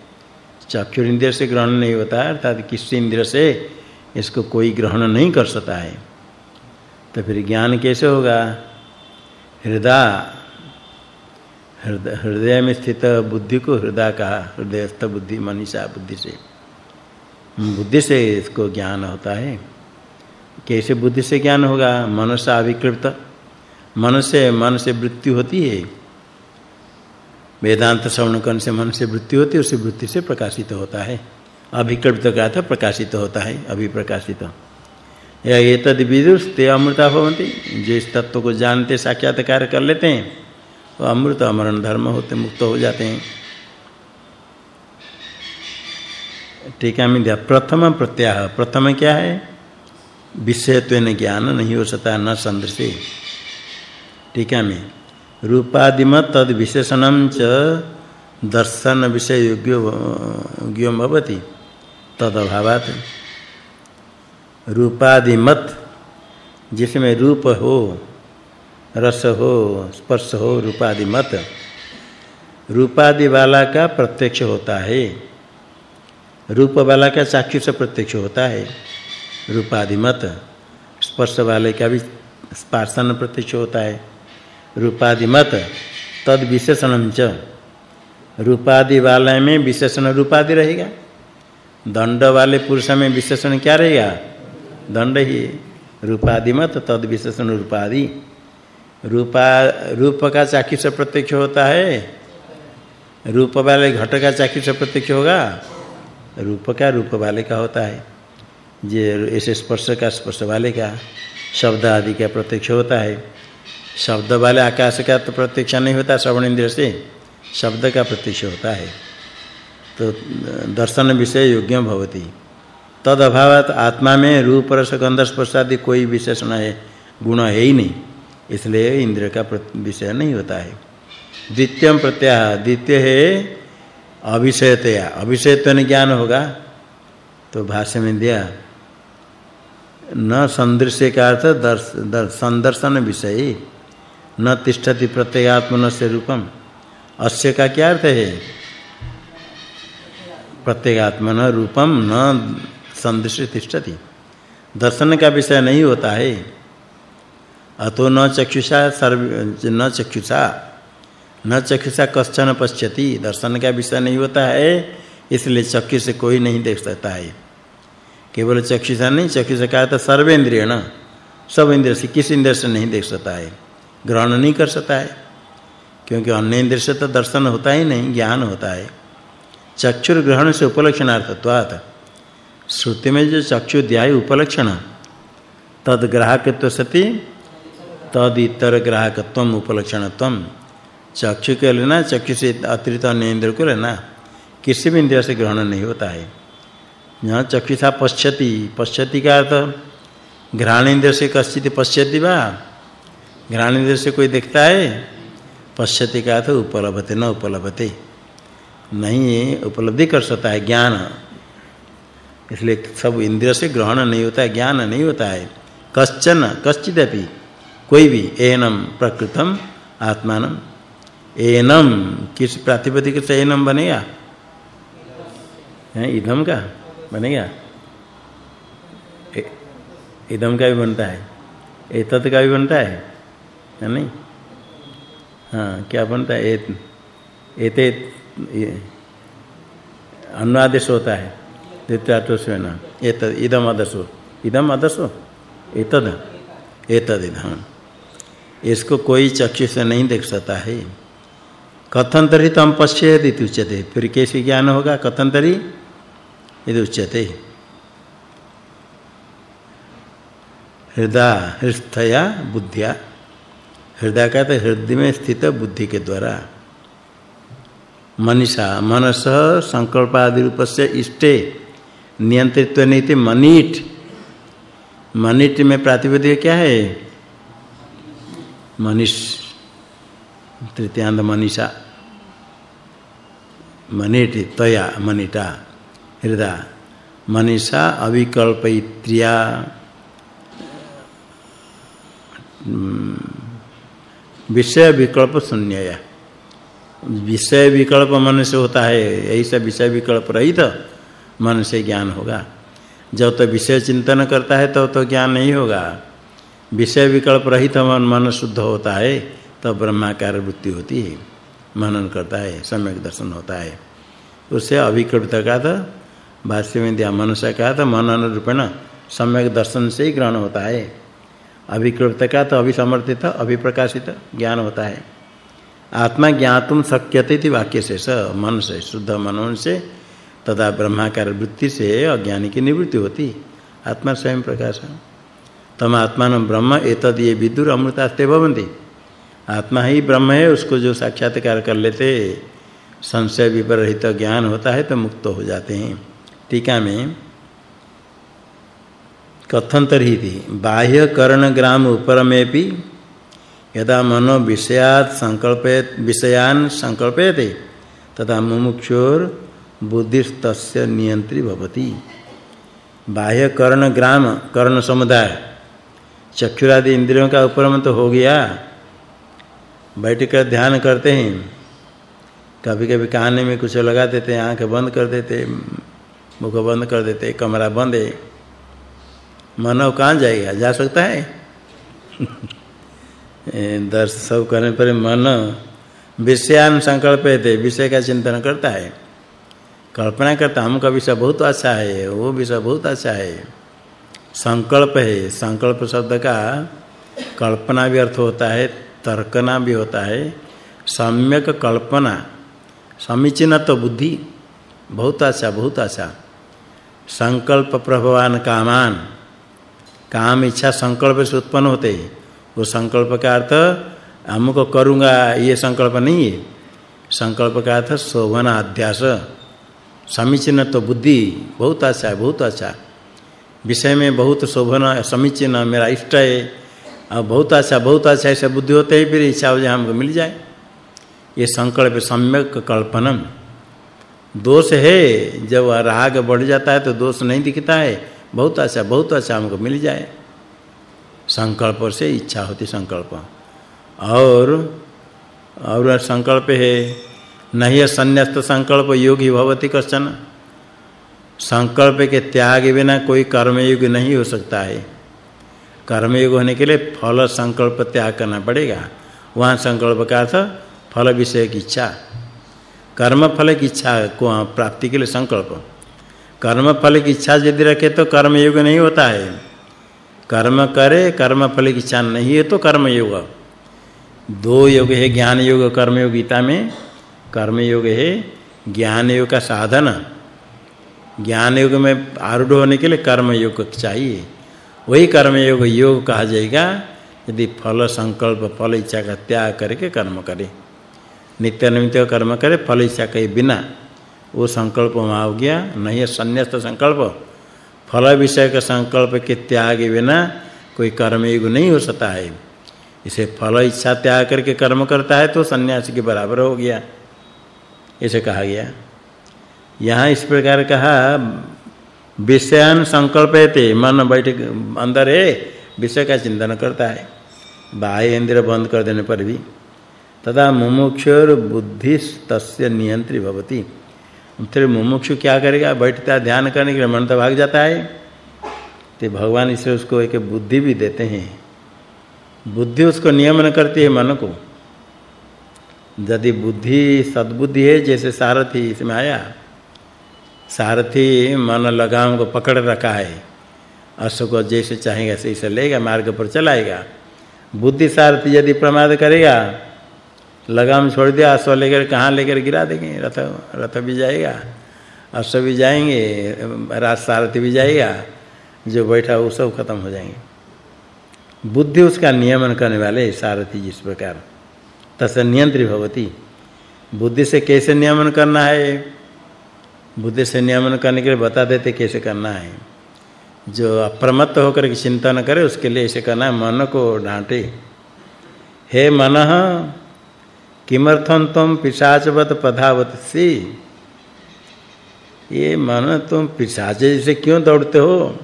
चक्षु इंद्रिय से ग्रहण नहीं होता है, अर्थात किस इंद्रिय से इसको कोई ग्रहण नहीं कर सकता है तो फिर ज्ञान कैसे होगा? हृदय हृदय में स्थित बुद्धि को हृदय कहा हृदयस्थ बुद्धि, मनीषा बुद्धि से। बुद्धि से इसको ज्ञान होता है। कैसे बुद्धि से ज्ञान होगा? मन से अभिकृत मन से मन से वृत्ति होती है। वेदांत श्रवण करने से मन से वृत्ति होती है, उसी वृत्ति से प्रकाशित होता है। अभिकृत का अर्थ प्रकाशित होता है, अभिप्रकाशित। या ये तद विदुष, ते अमृता भवंती। जो इस तत्व को जानते, साक्षात्कार कर लेते हैं, वो अमृत अमरण धर्म होते, मुक्त हो जाते हैं। टीका में दिया प्रथम प्रत्याह प्रथम क्या है? विषयत्व ज्ञान नहीं हो सकता, न संदृश्य टीका में रूपादिमत तद विशेषणम च दर्शन विषय योग्य योग्य भवति। तद अभावात रूपादिमत, जिसमें रूप हो, रस हो, स्पर्श हो रूपादि मत रूपादि वाला का प्रत्यक्ष होता है। रूप वाला का चाक्षुष प्रत्यक्ष होता है। रूपादि मत स्पर्श वाले का भी स्पर्शन प्रत्यक्ष होता है। रूपादि मत तद विशेषणम च। रूपादि वाले में विशेषण रूपादि रहेगा। दंड वाले पुरुष में विशेषण क्या रहेगा? दंड ही। रूपादि मत तद विशेषण रूपादि। रूपा, रूप का चाक्षुष प्रत्यक्ष होता है। रूप वाले घट का चाक्षुष प्रत्यक्ष होगा। रूप का रूप वाले का होता है। जे ऐसे स्पर्श का, स्पर्श वाले का शब्द आदि का प्रत्यक्ष होता है। शब्द वाले आकाश का तो प्रत्यक्ष नहीं होता, श्रवण इंद्र से शब्द का प्रत्यक्ष होता है। तो दर्शन विषय योग्य भवति। तद अभावत आत्मा में रूप, रस, गंध, स्पर्श आदि कोई विशेषण है, गुण है ही नहीं। इसलिए इंद्र का विषय नहीं होता है। द्वितीय प्रत्याह द्वितीय है अभिषयतया अभिषयत्व ज्ञान होगा तो भाष्य में दिया, न संदृश्य का अर्थ दर्श, संदर्शन विषय। न तिष्ठति प्रत्यगात्मन से रूपम। अस्य का क्या अर्थ है? प्रत्यगात्मन रूपम न संदृश्य तिष्ठति। दर्शन का विषय नहीं होता है। अतो न चक्षुषा सर्व, न चक्षुषा न चक्षुषा कश्चन पश्यति। दर्शन का विषय नहीं होता है, इसलिए चक्षु से कोई नहीं देख सकता है। केवल चक्षुषा नहीं, चक्षुषा का तो सर्वेंद्रिय न सब इंद्रिय से किस इंद्रिय से नहीं देख सकता है। ग्रहण नहीं कर सकता है। क्योंकि अन्य इंद्रिय से तो दर्शन होता ही नहीं, ज्ञान होता है। चक्षुर ग्रहण से उपलक्षणार्थत्वात्। श्रुति में जो चक्षु ध्याय उपलक्षण, तद ग्राहकत्व सती, तद इतर ग्राहकत्व उपलक्षणत्व चक्षु के लेना, चक्षु से अतिरिक्त अन्य इंद्र को लेना, किसी भी इंद्रिय से ग्रहण नहीं होता है। यहाँ चक्षुषा पश्यति पश्यति का अर्थ, घ्राण इंद्र से कश्चित पश्यति वा घ्राण इंद्र से कोई देखता है? पश्यति का तो उपलब्धते न उपलब्धते नहीं उपलब्धि कर सकता है, ज्ञान। इसलिए सब इंद्रिय से ग्रहण नहीं होता है, ज्ञान नहीं होता है। कश्चन, कश्चिदपि, कोई भी, एनम, प्रकृतम, आत्मानम। एनम, किस प्रातिपदिक से एनम बनेगा? है, इदम का बनेगा? इदम का भी बनता है, एतत का भी बनता है। है नहीं? हाँ क्या बनता है? एत, एते अनुआदेश होता है द्वितीयात्व ना। एत, इदम अदसो इदम अदसो एतद। एतद हाँ इसको कोई चक्षु से नहीं देख सकता है। कथन तरी तम पश्येति उच्यते। फिर कैसे ज्ञान होगा? कथन तरी यदि उच्यते। हृदय हृस्थया बुद्धिया। हृदय का तो हृदय में स्थित बुद्धि के द्वारा। मनीषा, मनस संकल्प आदि रूप से इष्टे, नियंत्रित्व नीति, मनीट। मनीट में प्रातिपदिक क्या है? मनीष, तृतीयांत मनीषा। मनीट, तया, मनीटा, हृदय। मनीषा अविकल्पयित्रिया विषय विकल्प शून्य विषय विकल्प मन से होता है यही सब विषय विकल्प रहित मन से ज्ञान होगा। जब तो विषय चिंतन करता है तो तो ज्ञान नहीं होगा। विषय विकल्प रहित मन मन शुद्ध होता है, तब ब्रह्माकार वृत्ति होती है। मनन करता है, सम्यक दर्शन होता है। उससे अभिकृत का तो भाष्य में दिया मनुष्य का तो मनन रूपेण सम्यक दर्शन से ही ग्रहण होता है। अभिकृत का तो अभिसमर्थित, अभिप्रकाशित ज्ञान होता है। आत्मा ज्ञातुम शक्यते थी वाक्य से स, मन से, शुद्ध मनन से तदा ब्रह्माकार वृत्ति से अज्ञानी की निवृत्ति होती। आत्मा स्वयं प्रकाश तम आत्मान ब्रह्म एतद ये विदुर अमृतास्ते भवन्ति। आत्मा ही ब्रह्म है, उसको जो साक्षात्कार कर लेते, संशय विपरीत ज्ञान होता है तो मुक्त हो जाते हैं। टीका में कथन तरी थी बाह्य करण ग्राम भी यदा मनो विषयात संकल्पयत विषयान संकल्पयते तथा मुमुक्षोर बुद्धिस्तस्य नियंत्री भवति। बाह्य कर्ण ग्राम कर्ण समुदाय चक्षुरादि इंद्रियों का ऊपर में तो हो गया। बैठ कर ध्यान करते हैं। कभी कभी कान में कुछ लगा देते हैं आँखें बंद कर देते, मुख बंद कर देते, कमरा बंद है। मन कहाँ जाएगा? जा सकता है? दर्श सब करने पर मन विषयान संकल्प थे विषय का चिंतन करता है। कल्पना करता हमका विषय बहुत अच्छा है, वो विषय बहुत अच्छा है। संकल्प है, संकल्प शब्द का कल्पना भी अर्थ होता है, तर्कना भी होता है। सम्यक कल्पना, समीचीन तो बुद्धि, बहुत अच्छा बहुत अच्छा। संकल्प प्रभवान कामान काम इच्छा संकल्प से उत्पन्न होते हैं। वो संकल्प का अर्थ, हमको करूँगा, ये संकल्प नहीं है। संकल्प का अर्थ, शोभन अध्यास, समीचीन तो बुद्धि, बहुत अच्छा है, बहुत अच्छा विषय में बहुत शोभन, समीचीन, मेरा इष्ट है। और बहुत अच्छा बहुत अच्छा ऐसे बुद्धि होते ही फिर इच्छा हो जाए, हमको मिल जाए। ये संकल्प सम्यक कल्पनम। दोष है, जब राग बढ़ जाता है तो दोष नहीं दिखता है। बहुत अच्छा बहुत अच्छा हमको मिल जाए। संकल्प से इच्छा होती संकल्प। और और संकल्प है, नहीं संन्यास्त संकल्प योगी भवति कश्चन। संकल्प के त्याग बिना कोई कर्मयोग नहीं हो सकता है। कर्मयोग होने के लिए फल संकल्प त्याग करना पड़ेगा। वहाँ संकल्प का अर्थ फल विषय की इच्छा। कर्म फल की इच्छा को प्राप्ति के लिए संकल्प। कर्म फल की इच्छा यदि रखे तो कर्मयोग नहीं होता है। कर्म करे, कर्म फल की इच्छा नहीं है तो कर्म योग दो योग है ज्ञान योग कर्म योग गीता में। कर्म योग है ज्ञान योग का साधन। ज्ञान योग में आरूढ़ होने के लिए कर्म योग चाहिए। वही कर्म योग योग कहा जाएगा, यदि फल, संकल्प, फल, इच्छा का त्याग करके कर्म करे। नित्य नित्य कर्म करे, फल, इच्छा के बिना। वो संकल्प वहाँ हो गया। नहीं है संन्यास्त संकल्प। फल विषय का संकल्प के त्याग बिना कोई कर्म युग नहीं हो सकता है। इसे फल इच्छा त्याग करके कर्म करता है तो सन्यास के बराबर हो गया। ऐसे कहा गया। यहाँ इस प्रकार कहा, विषयान संकल्पयते मन बैठ अंदर है, विषय का चिंतन करता है। बाह्य इंद्र बंद कर देने पर भी। तथा मुमुक्षुर बुद्धि तस्य नियंत्री भवती। फिर मुमुक्षु क्या करेगा? बैठता ध्यान करने के लिए मन तो भाग जाता है। तो भगवान इससे उसको एक बुद्धि भी देते हैं। बुद्धि उसको नियमन करती है मन को। यदि बुद्धि सद्बुद्धि है, जैसे सारथी इसमें आया, सारथी मन लगाम को पकड़ रखा है। अश्व को जैसे चाहेगा से लेगा, मार्ग पर चलाएगा। बुद्धि सारथी यदि प्रमाद करेगा लगाम छोड़ दिया अश्व लेकर कहाँ लेकर गिरा देंगे? रथ रथ भी जाएगा। अश्व भी जाएँगे राज सारथी भी जाएगा, जो बैठा वो सब खत्म हो जाएँगे। बुद्धि उसका नियमन करने वाले सारथी जिस प्रकार। तस नियंत्री भवती। बुद्धि से कैसे नियमन करना है? बुद्धि से नियमन करने के लिए बता देते कैसे करना है। जो अप्रमत्त होकर के चिंतन करे, उसके लिए ऐसे करना है, मन को डांटे। हे मन किमर्थम तुम पिशाचवत पधावत? सी। ये मन तुम पिशाच जैसे क्यों दौड़ते हो?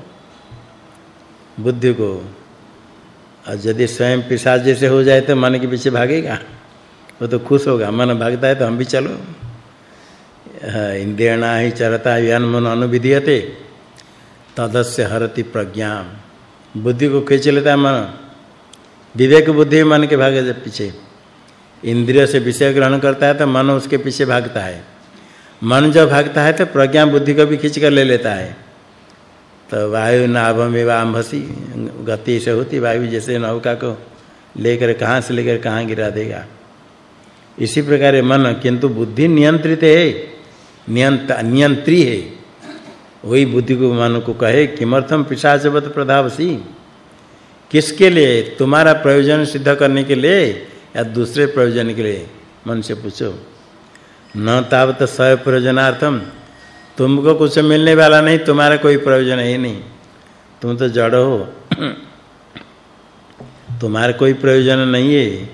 बुद्धि को। और यदि स्वयं पिशाच जैसे हो जाए तो मन के पीछे भागेगा। वो तो खुश होगा। मन भागता है तो हम भी चलो। इंद्रियणा ही चरता यन मन अनुविधीयते। तदस्य हरति प्रज्ञा बुद्धि को खींच लेता है मन। विवेक बुद्धि मन के भागे पीछे। इंद्रिय से विषय ग्रहण करता है तो मन उसके पीछे भागता है। मन जब भागता है तो प्रज्ञा बुद्धि को भी खींच कर ले लेता है। तो वायु नाभम एवं गति से होती वायु जैसे नौका को लेकर कहाँ से लेकर कहाँ गिरा देगा। इसी प्रकार मन, किंतु बुद्धि नियंत्रित है, नियंत, नियंत्री है। वही बुद्धि को मन को कहे किमर्थम पिशाचवत प्रधावसी? किसके लिए? तुम्हारा प्रयोजन सिद्ध करने के लिए या दूसरे प्रयोजन के लिए? मन से पूछो। न तावत स प्रयोजनार्थम। तुमको कुछ मिलने वाला नहीं, तुम्हारा कोई प्रयोजन है नहीं। तुम तो जड़ हो। तुम्हारा कोई प्रयोजन नहीं है।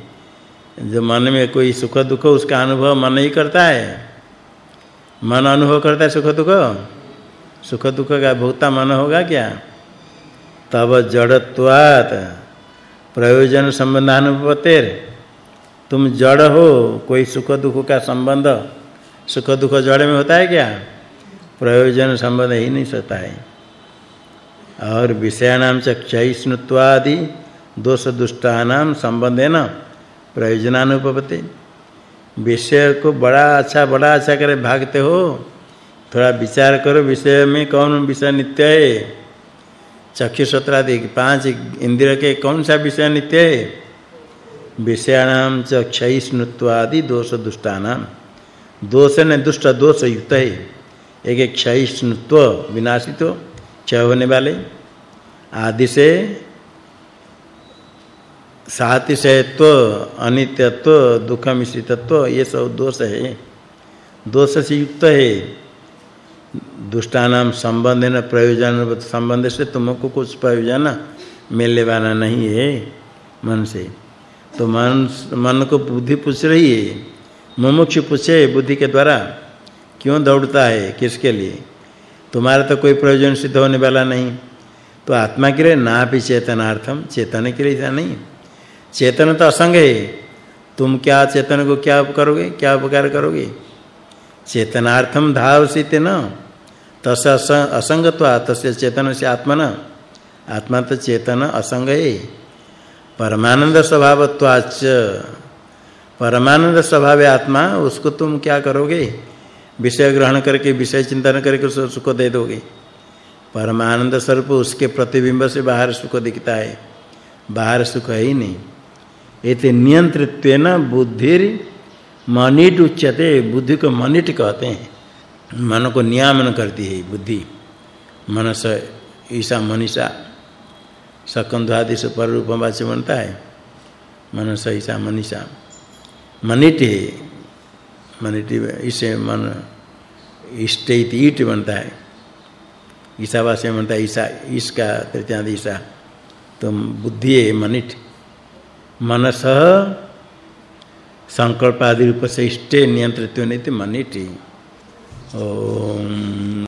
जो मन में कोई सुख दुख उसका अनुभव मन ही करता है। मन अनुभव करता है सुख दुख? सुख दुख का भोक्ता मन होगा क्या? तब जड़त्वात्। प्रयोजन संबंधानुपतेर तुम जड़ हो, कोई सुख दुख का संबंध? सुख दुख जड़ में होता है क्या? प्रयोजन संबंध ही नहीं सकता है। और विषयाणाम क्षयिष्णुत्वादि दोष दुष्टानाम संबंधेन प्रयोजनानुपपते विषय को बड़ा अच्छा बड़ा अच्छा करे भागते हो, थोड़ा विचार करो, विषय में कौन विषय नित्य है? चक्षु सत्रादि पाँच इंद्रिय के कौन सा विषय नित्य है? विषयाणाम च क्षयिष्णुत्वादि दोष दुष्टानाम दोष ने दुष्ट, दोष युक्त है। एक एक विनाशित क्षय होने वाले। आदि से सातिशयत्व अनित्यत्व, दुख मिश्रितत्व, ये सब दोष है। दोष से युक्त है। दुष्टानाम संबंधेन प्रयोजन, संबंध से तुमको कुछ प्रयोजन मिलने वाला नहीं है, मन से। तो मन मन को बुद्धि पूछ रही है। मुमुक्ष पूछे बुद्धि के द्वारा, क्यों दौड़ता है, किसके लिए? तुम्हारा तो कोई प्रयोजन सिद्ध होने वाला नहीं। तो आत्मा के लिए ना भी चेतनार्थम, चेतन के लिए ऐसा नहीं। चेतन तो असंग है। तुम क्या चेतन को क्या करोगे, क्या उपकार करोगे? चेतनार्थम धावसिते न। तस असंगत्वा, तस्य चेतन से आत्मन। आत्मा तो चेतन, असंग है। परमानंद स्वभावत्वाच परमानंद स्वभाव आत्मा, उसको तुम क्या करोगे? विषय ग्रहण करके, विषय चिंतन करके उसको सुख दे दोगे। परमानंद स्वरूप उसके प्रतिबिंब से बाहर सुख दिखता है। बाहर सुख है ही नहीं। एते नियंत्रित्वेन बुद्धिर मनिट उच्यते। बुद्धि को मनिट कहते हैं। मन को नियामन करती है बुद्धि। मनस ईसा मनीषा। सकंध आदि से पर रूप वाच्य बनता है। मनस ईसा, मनीषा। मनिट मनिट इसे मन इष्ट ईट बनता है। ईशावास्य बनता है, ईसा इसका तृतीयांत ईसा। तो बुद्धि है मनिट। मनस संकल्प आदि रूप से इष्टे नियंत्रित होने नहीं मनिट। ओम।